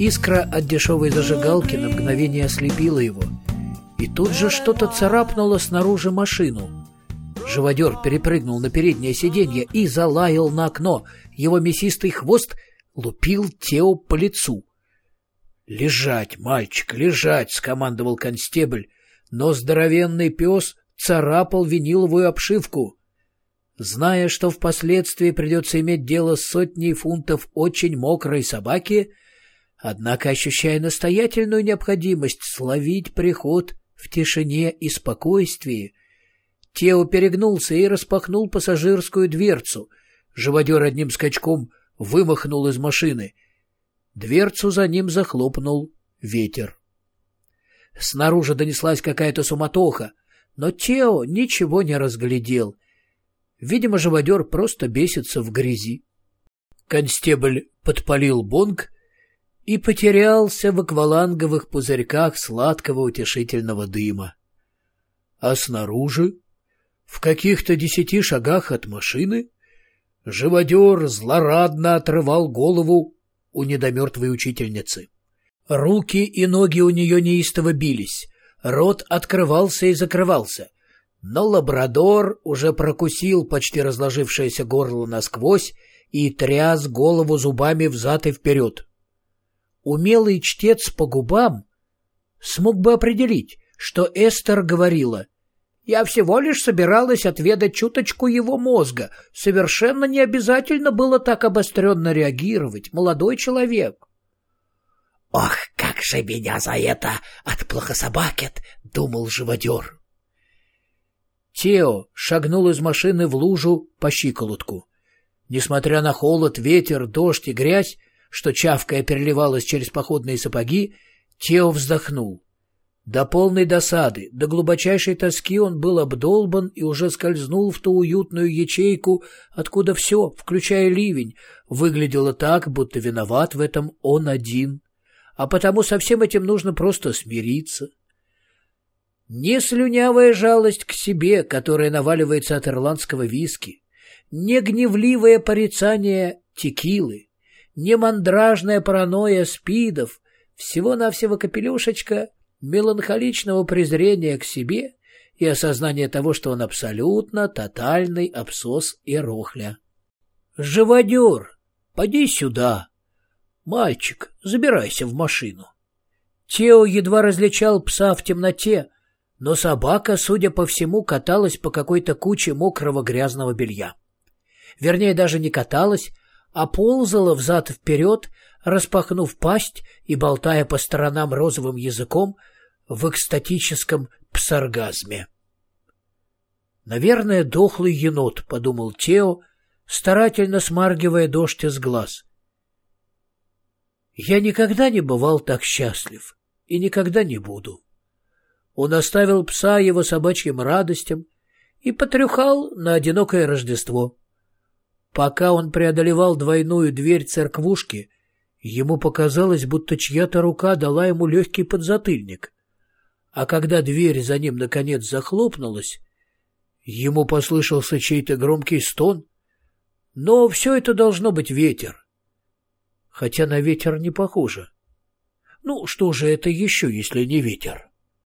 Искра от дешевой зажигалки на мгновение ослепила его. И тут же что-то царапнуло снаружи машину. Живодер перепрыгнул на переднее сиденье и залаял на окно. Его мясистый хвост лупил Тео по лицу. «Лежать, мальчик, лежать!» — скомандовал констебль, но здоровенный пес царапал виниловую обшивку. Зная, что впоследствии придется иметь дело с сотней фунтов очень мокрой собаки, Однако, ощущая настоятельную необходимость словить приход в тишине и спокойствии, Тео перегнулся и распахнул пассажирскую дверцу. Живодер одним скачком вымахнул из машины. Дверцу за ним захлопнул ветер. Снаружи донеслась какая-то суматоха, но Тео ничего не разглядел. Видимо, живодер просто бесится в грязи. Констебль подпалил бонг и потерялся в акваланговых пузырьках сладкого утешительного дыма. А снаружи, в каких-то десяти шагах от машины, живодер злорадно отрывал голову у недомертвой учительницы. Руки и ноги у нее неистово бились, рот открывался и закрывался, но лабрадор уже прокусил почти разложившееся горло насквозь и тряс голову зубами взад и вперед умелый чтец по губам смог бы определить, что Эстер говорила «Я всего лишь собиралась отведать чуточку его мозга. Совершенно не обязательно было так обостренно реагировать, молодой человек». «Ох, как же меня за это отплохособакет!» — думал живодер. Тео шагнул из машины в лужу по щиколотку. Несмотря на холод, ветер, дождь и грязь, что чавкая переливалась через походные сапоги, Тео вздохнул. До полной досады, до глубочайшей тоски он был обдолбан и уже скользнул в ту уютную ячейку, откуда все, включая ливень, выглядело так, будто виноват в этом он один. А потому со всем этим нужно просто смириться. Не слюнявая жалость к себе, которая наваливается от ирландского виски, не гневливое порицание текилы, не мандражная паранойя спидов, всего-навсего капелюшечка меланхоличного презрения к себе и осознание того, что он абсолютно тотальный абсос и рохля. «Живодер, поди сюда!» «Мальчик, забирайся в машину!» Тео едва различал пса в темноте, но собака, судя по всему, каталась по какой-то куче мокрого грязного белья. Вернее, даже не каталась, а ползала взад-вперед, распахнув пасть и болтая по сторонам розовым языком в экстатическом псоргазме. «Наверное, дохлый енот», — подумал Тео, старательно смаргивая дождь из глаз. «Я никогда не бывал так счастлив и никогда не буду». Он оставил пса его собачьим радостям и потрюхал на одинокое Рождество. Пока он преодолевал двойную дверь церквушки, ему показалось, будто чья-то рука дала ему легкий подзатыльник. А когда дверь за ним наконец захлопнулась, ему послышался чей-то громкий стон. Но все это должно быть ветер. Хотя на ветер не похоже. Ну, что же это еще, если не ветер?